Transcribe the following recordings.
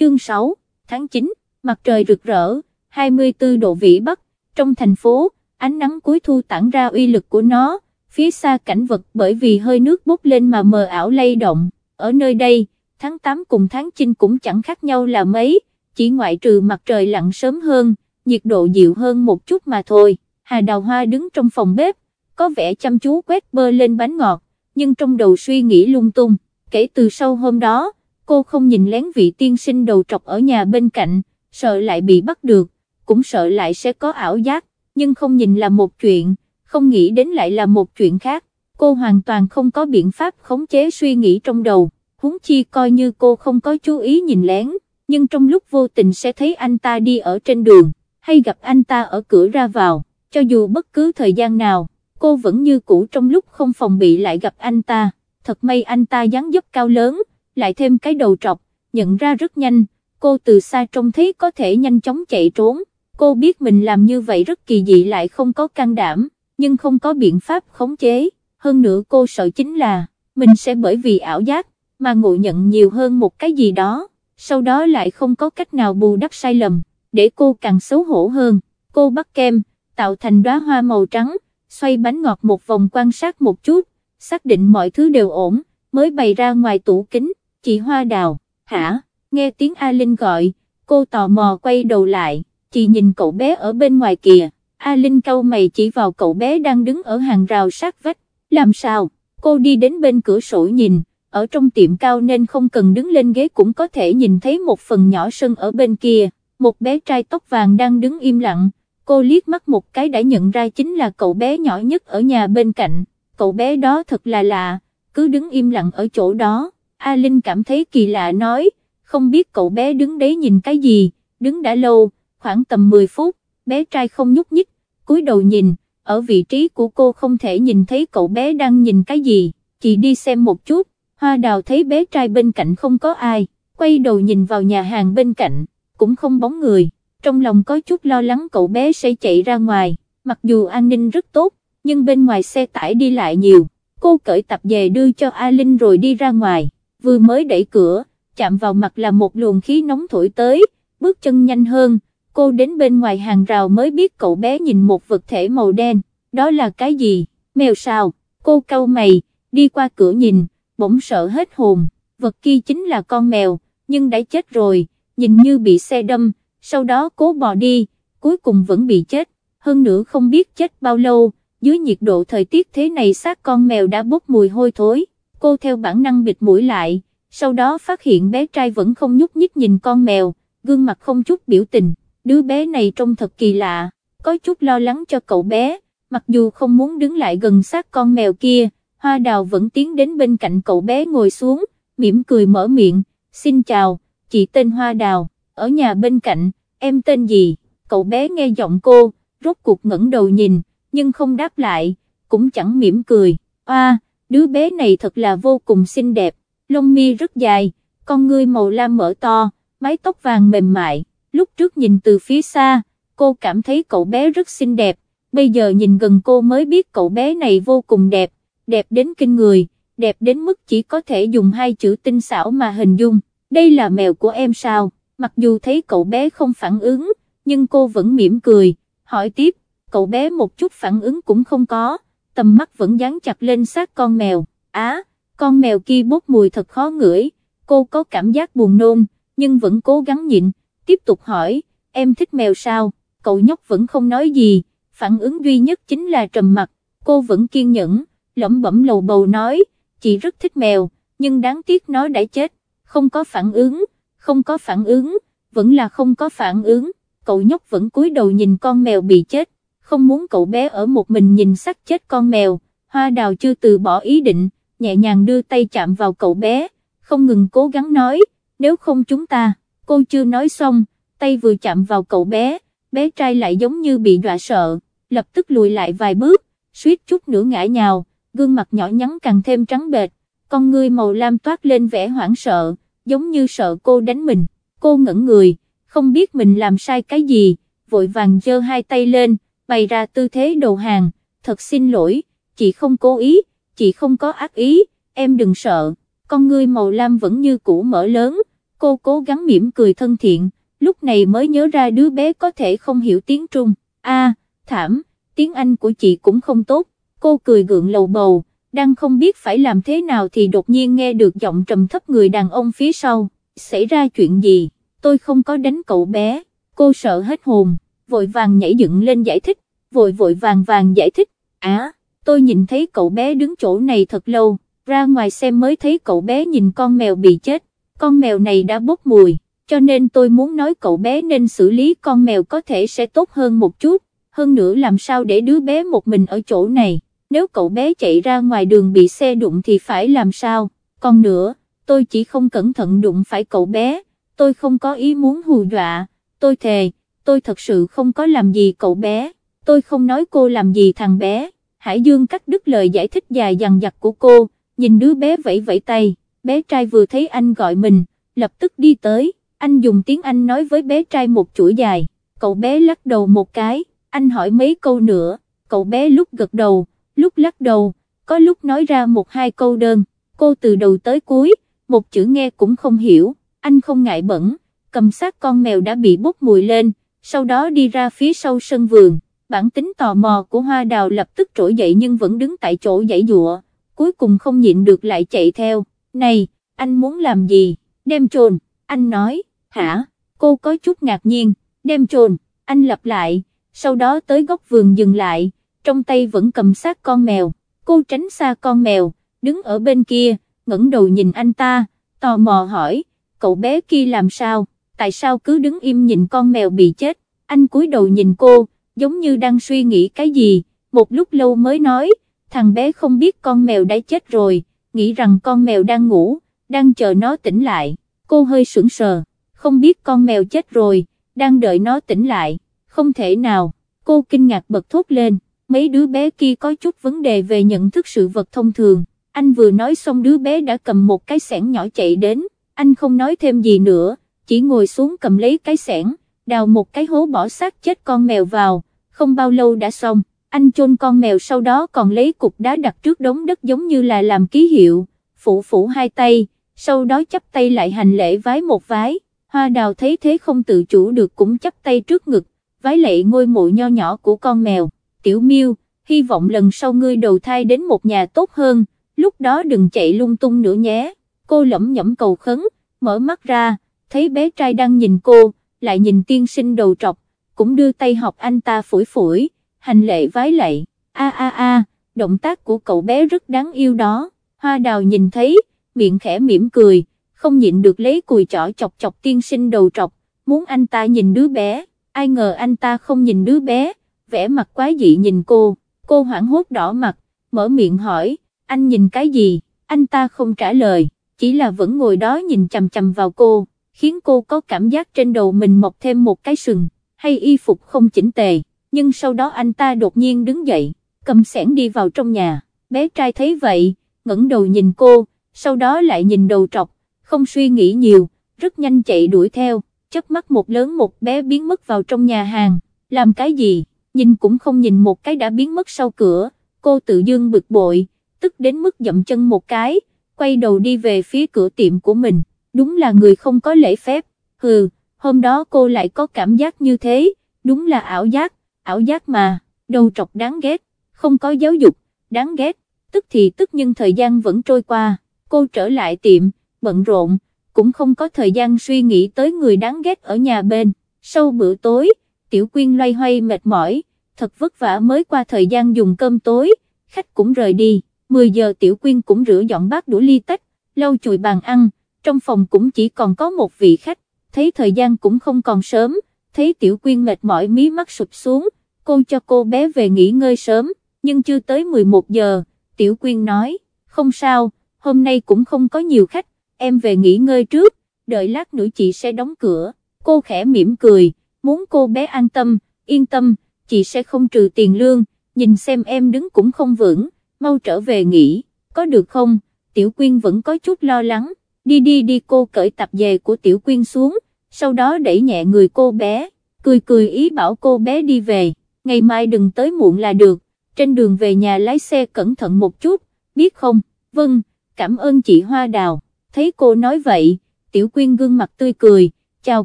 chương 6, tháng 9, mặt trời rực rỡ, 24 độ vĩ Bắc, trong thành phố, ánh nắng cuối thu tản ra uy lực của nó, phía xa cảnh vật bởi vì hơi nước bốc lên mà mờ ảo lay động, ở nơi đây, tháng 8 cùng tháng 9 cũng chẳng khác nhau là mấy, chỉ ngoại trừ mặt trời lặn sớm hơn, nhiệt độ dịu hơn một chút mà thôi, Hà Đào Hoa đứng trong phòng bếp, có vẻ chăm chú quét bơ lên bánh ngọt, nhưng trong đầu suy nghĩ lung tung, kể từ sau hôm đó, cô không nhìn lén vị tiên sinh đầu trọc ở nhà bên cạnh, sợ lại bị bắt được, cũng sợ lại sẽ có ảo giác, nhưng không nhìn là một chuyện, không nghĩ đến lại là một chuyện khác, cô hoàn toàn không có biện pháp khống chế suy nghĩ trong đầu, huống chi coi như cô không có chú ý nhìn lén, nhưng trong lúc vô tình sẽ thấy anh ta đi ở trên đường, hay gặp anh ta ở cửa ra vào, cho dù bất cứ thời gian nào, cô vẫn như cũ trong lúc không phòng bị lại gặp anh ta, thật may anh ta dáng dấp cao lớn, lại thêm cái đầu trọc, nhận ra rất nhanh, cô từ xa trông thấy có thể nhanh chóng chạy trốn, cô biết mình làm như vậy rất kỳ dị lại không có can đảm, nhưng không có biện pháp khống chế, hơn nữa cô sợ chính là, mình sẽ bởi vì ảo giác, mà ngộ nhận nhiều hơn một cái gì đó, sau đó lại không có cách nào bù đắp sai lầm, để cô càng xấu hổ hơn, cô bắt kem, tạo thành đóa hoa màu trắng, xoay bánh ngọt một vòng quan sát một chút, xác định mọi thứ đều ổn, mới bày ra ngoài tủ kính, chị Hoa Đào, hả, nghe tiếng A Linh gọi, cô tò mò quay đầu lại, chị nhìn cậu bé ở bên ngoài kìa, A Linh câu mày chỉ vào cậu bé đang đứng ở hàng rào sát vách, làm sao, cô đi đến bên cửa sổ nhìn, ở trong tiệm cao nên không cần đứng lên ghế cũng có thể nhìn thấy một phần nhỏ sân ở bên kia, một bé trai tóc vàng đang đứng im lặng, cô liếc mắt một cái đã nhận ra chính là cậu bé nhỏ nhất ở nhà bên cạnh, cậu bé đó thật là lạ, cứ đứng im lặng ở chỗ đó. A Linh cảm thấy kỳ lạ nói, không biết cậu bé đứng đấy nhìn cái gì, đứng đã lâu, khoảng tầm 10 phút, bé trai không nhúc nhích, cúi đầu nhìn, ở vị trí của cô không thể nhìn thấy cậu bé đang nhìn cái gì, chị đi xem một chút, hoa đào thấy bé trai bên cạnh không có ai, quay đầu nhìn vào nhà hàng bên cạnh, cũng không bóng người, trong lòng có chút lo lắng cậu bé sẽ chạy ra ngoài, mặc dù an ninh rất tốt, nhưng bên ngoài xe tải đi lại nhiều, cô cởi tập về đưa cho A Linh rồi đi ra ngoài vừa mới đẩy cửa, chạm vào mặt là một luồng khí nóng thổi tới, bước chân nhanh hơn, cô đến bên ngoài hàng rào mới biết cậu bé nhìn một vật thể màu đen, đó là cái gì, mèo sao, cô cau mày, đi qua cửa nhìn, bỗng sợ hết hồn, vật kia chính là con mèo, nhưng đã chết rồi, nhìn như bị xe đâm, sau đó cố bò đi, cuối cùng vẫn bị chết, hơn nữa không biết chết bao lâu, dưới nhiệt độ thời tiết thế này xác con mèo đã bốc mùi hôi thối cô theo bản năng bịt mũi lại, sau đó phát hiện bé trai vẫn không nhúc nhích nhìn con mèo, gương mặt không chút biểu tình, đứa bé này trông thật kỳ lạ, có chút lo lắng cho cậu bé, mặc dù không muốn đứng lại gần sát con mèo kia, hoa đào vẫn tiến đến bên cạnh cậu bé ngồi xuống, mỉm cười mở miệng, xin chào, chị tên hoa đào, ở nhà bên cạnh, em tên gì, cậu bé nghe giọng cô, rốt cuộc ngẩng đầu nhìn, nhưng không đáp lại, cũng chẳng mỉm cười, oa đứa bé này thật là vô cùng xinh đẹp, lông mi rất dài, con ngươi màu lam mở to, mái tóc vàng mềm mại, lúc trước nhìn từ phía xa, cô cảm thấy cậu bé rất xinh đẹp, bây giờ nhìn gần cô mới biết cậu bé này vô cùng đẹp, đẹp đến kinh người, đẹp đến mức chỉ có thể dùng hai chữ tinh xảo mà hình dung, đây là mèo của em sao, mặc dù thấy cậu bé không phản ứng, nhưng cô vẫn mỉm cười, hỏi tiếp, cậu bé một chút phản ứng cũng không có tầm mắt vẫn dán chặt lên xác con mèo, á, con mèo kia bốc mùi thật khó ngửi, cô có cảm giác buồn nôn, nhưng vẫn cố gắng nhịn, tiếp tục hỏi, em thích mèo sao, cậu nhóc vẫn không nói gì, phản ứng duy nhất chính là trầm mặt, cô vẫn kiên nhẫn, lẩm bẩm lầu bầu nói, chị rất thích mèo, nhưng đáng tiếc nó đã chết, không có phản ứng, không có phản ứng, vẫn là không có phản ứng, cậu nhóc vẫn cúi đầu nhìn con mèo bị chết, không muốn cậu bé ở một mình nhìn xác chết con mèo, hoa đào chưa từ bỏ ý định, nhẹ nhàng đưa tay chạm vào cậu bé, không ngừng cố gắng nói, nếu không chúng ta, cô chưa nói xong, tay vừa chạm vào cậu bé, bé trai lại giống như bị dọa sợ, lập tức lùi lại vài bước, suýt chút nữa ngã nhào, gương mặt nhỏ nhắn càng thêm trắng bệch, con ngươi màu lam toát lên vẻ hoảng sợ, giống như sợ cô đánh mình, cô ngẩn người, không biết mình làm sai cái gì, vội vàng giơ hai tay lên, bày ra tư thế đầu hàng, thật xin lỗi, chị không cố ý, chị không có ác ý, em đừng sợ, con ngươi màu lam vẫn như cũ mở lớn, cô cố gắng mỉm cười thân thiện, lúc này mới nhớ ra đứa bé có thể không hiểu tiếng Trung, a thảm, tiếng Anh của chị cũng không tốt, cô cười gượng lầu bầu, đang không biết phải làm thế nào thì đột nhiên nghe được giọng trầm thấp người đàn ông phía sau, xảy ra chuyện gì, tôi không có đánh cậu bé, cô sợ hết hồn vội vàng nhảy dựng lên giải thích, vội vội vàng vàng giải thích, á, tôi nhìn thấy cậu bé đứng chỗ này thật lâu, ra ngoài xem mới thấy cậu bé nhìn con mèo bị chết, con mèo này đã bốc mùi, cho nên tôi muốn nói cậu bé nên xử lý con mèo có thể sẽ tốt hơn một chút, hơn nữa làm sao để đứa bé một mình ở chỗ này, nếu cậu bé chạy ra ngoài đường bị xe đụng thì phải làm sao, còn nữa, tôi chỉ không cẩn thận đụng phải cậu bé, tôi không có ý muốn hù dọa, tôi thề tôi thật sự không có làm gì cậu bé, tôi không nói cô làm gì thằng bé, Hải Dương cắt đứt lời giải thích dài dằng dặc của cô, nhìn đứa bé vẫy vẫy tay, bé trai vừa thấy anh gọi mình, lập tức đi tới, anh dùng tiếng Anh nói với bé trai một chuỗi dài, cậu bé lắc đầu một cái, anh hỏi mấy câu nữa, cậu bé lúc gật đầu, lúc lắc đầu, có lúc nói ra một hai câu đơn, cô từ đầu tới cuối, một chữ nghe cũng không hiểu, anh không ngại bẩn, cầm sát con mèo đã bị bốc mùi lên, sau đó đi ra phía sau sân vườn, bản tính tò mò của hoa đào lập tức trỗi dậy nhưng vẫn đứng tại chỗ dãy dụa, cuối cùng không nhịn được lại chạy theo, này, anh muốn làm gì, đem trồn, anh nói, hả, cô có chút ngạc nhiên, đem trồn, anh lặp lại, sau đó tới góc vườn dừng lại, trong tay vẫn cầm sát con mèo, cô tránh xa con mèo, đứng ở bên kia, ngẩng đầu nhìn anh ta, tò mò hỏi, cậu bé kia làm sao? tại sao cứ đứng im nhìn con mèo bị chết, anh cúi đầu nhìn cô, giống như đang suy nghĩ cái gì, một lúc lâu mới nói, thằng bé không biết con mèo đã chết rồi, nghĩ rằng con mèo đang ngủ, đang chờ nó tỉnh lại, cô hơi sững sờ, không biết con mèo chết rồi, đang đợi nó tỉnh lại, không thể nào, cô kinh ngạc bật thốt lên, mấy đứa bé kia có chút vấn đề về nhận thức sự vật thông thường, anh vừa nói xong đứa bé đã cầm một cái sẻng nhỏ chạy đến, anh không nói thêm gì nữa, chỉ ngồi xuống cầm lấy cái sẻn, đào một cái hố bỏ xác chết con mèo vào, không bao lâu đã xong, anh chôn con mèo sau đó còn lấy cục đá đặt trước đống đất giống như là làm ký hiệu, phủ phủ hai tay, sau đó chắp tay lại hành lễ vái một vái, hoa đào thấy thế không tự chủ được cũng chắp tay trước ngực, vái lệ ngôi mộ nho nhỏ của con mèo, tiểu miêu, hy vọng lần sau ngươi đầu thai đến một nhà tốt hơn, lúc đó đừng chạy lung tung nữa nhé, cô lẩm nhẩm cầu khấn, mở mắt ra, thấy bé trai đang nhìn cô, lại nhìn tiên sinh đầu trọc, cũng đưa tay học anh ta phủi phủi, hành lệ vái lạy, a a a, động tác của cậu bé rất đáng yêu đó, hoa đào nhìn thấy, miệng khẽ mỉm cười, không nhịn được lấy cùi chỏ chọc chọc tiên sinh đầu trọc, muốn anh ta nhìn đứa bé, ai ngờ anh ta không nhìn đứa bé, vẻ mặt quái dị nhìn cô, cô hoảng hốt đỏ mặt, mở miệng hỏi, anh nhìn cái gì, anh ta không trả lời, chỉ là vẫn ngồi đó nhìn chầm chầm vào cô, khiến cô có cảm giác trên đầu mình mọc thêm một cái sừng, hay y phục không chỉnh tề, nhưng sau đó anh ta đột nhiên đứng dậy, cầm sẻn đi vào trong nhà, bé trai thấy vậy, ngẩng đầu nhìn cô, sau đó lại nhìn đầu trọc, không suy nghĩ nhiều, rất nhanh chạy đuổi theo, chớp mắt một lớn một bé biến mất vào trong nhà hàng, làm cái gì, nhìn cũng không nhìn một cái đã biến mất sau cửa, cô tự dưng bực bội, tức đến mức dậm chân một cái, quay đầu đi về phía cửa tiệm của mình đúng là người không có lễ phép, hừ, hôm đó cô lại có cảm giác như thế, đúng là ảo giác, ảo giác mà, đầu trọc đáng ghét, không có giáo dục, đáng ghét, tức thì tức nhưng thời gian vẫn trôi qua, cô trở lại tiệm, bận rộn, cũng không có thời gian suy nghĩ tới người đáng ghét ở nhà bên, sau bữa tối, Tiểu Quyên loay hoay mệt mỏi, thật vất vả mới qua thời gian dùng cơm tối, khách cũng rời đi, 10 giờ Tiểu Quyên cũng rửa dọn bát đũa ly tách, lau chùi bàn ăn, trong phòng cũng chỉ còn có một vị khách, thấy thời gian cũng không còn sớm, thấy Tiểu Quyên mệt mỏi mí mắt sụp xuống, cô cho cô bé về nghỉ ngơi sớm, nhưng chưa tới 11 giờ, Tiểu Quyên nói, không sao, hôm nay cũng không có nhiều khách, em về nghỉ ngơi trước, đợi lát nữa chị sẽ đóng cửa, cô khẽ mỉm cười, muốn cô bé an tâm, yên tâm, chị sẽ không trừ tiền lương, nhìn xem em đứng cũng không vững, mau trở về nghỉ, có được không, Tiểu Quyên vẫn có chút lo lắng đi đi đi cô cởi tập dề của Tiểu Quyên xuống, sau đó đẩy nhẹ người cô bé, cười cười ý bảo cô bé đi về, ngày mai đừng tới muộn là được, trên đường về nhà lái xe cẩn thận một chút, biết không, vâng, cảm ơn chị Hoa Đào, thấy cô nói vậy, Tiểu Quyên gương mặt tươi cười, chào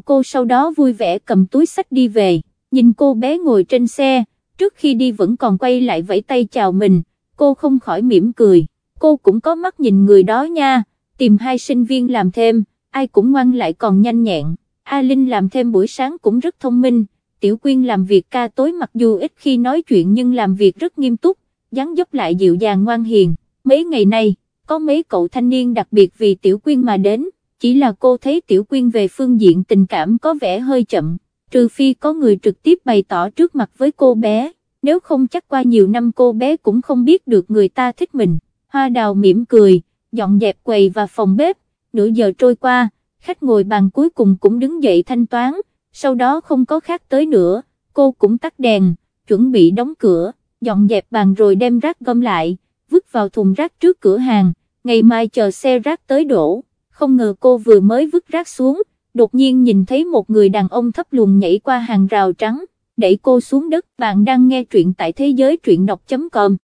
cô sau đó vui vẻ cầm túi sách đi về, nhìn cô bé ngồi trên xe, trước khi đi vẫn còn quay lại vẫy tay chào mình, cô không khỏi mỉm cười, cô cũng có mắt nhìn người đó nha tìm hai sinh viên làm thêm, ai cũng ngoan lại còn nhanh nhẹn, A Linh làm thêm buổi sáng cũng rất thông minh, Tiểu Quyên làm việc ca tối mặc dù ít khi nói chuyện nhưng làm việc rất nghiêm túc, dáng dấp lại dịu dàng ngoan hiền, mấy ngày nay, có mấy cậu thanh niên đặc biệt vì Tiểu Quyên mà đến, chỉ là cô thấy Tiểu Quyên về phương diện tình cảm có vẻ hơi chậm, trừ phi có người trực tiếp bày tỏ trước mặt với cô bé, nếu không chắc qua nhiều năm cô bé cũng không biết được người ta thích mình, hoa đào mỉm cười dọn dẹp quầy và phòng bếp, nửa giờ trôi qua, khách ngồi bàn cuối cùng cũng đứng dậy thanh toán, sau đó không có khác tới nữa, cô cũng tắt đèn, chuẩn bị đóng cửa, dọn dẹp bàn rồi đem rác gom lại, vứt vào thùng rác trước cửa hàng, ngày mai chờ xe rác tới đổ, không ngờ cô vừa mới vứt rác xuống, đột nhiên nhìn thấy một người đàn ông thấp lùn nhảy qua hàng rào trắng, đẩy cô xuống đất, bạn đang nghe truyện tại thế giới truyện đọc.com.